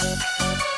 Música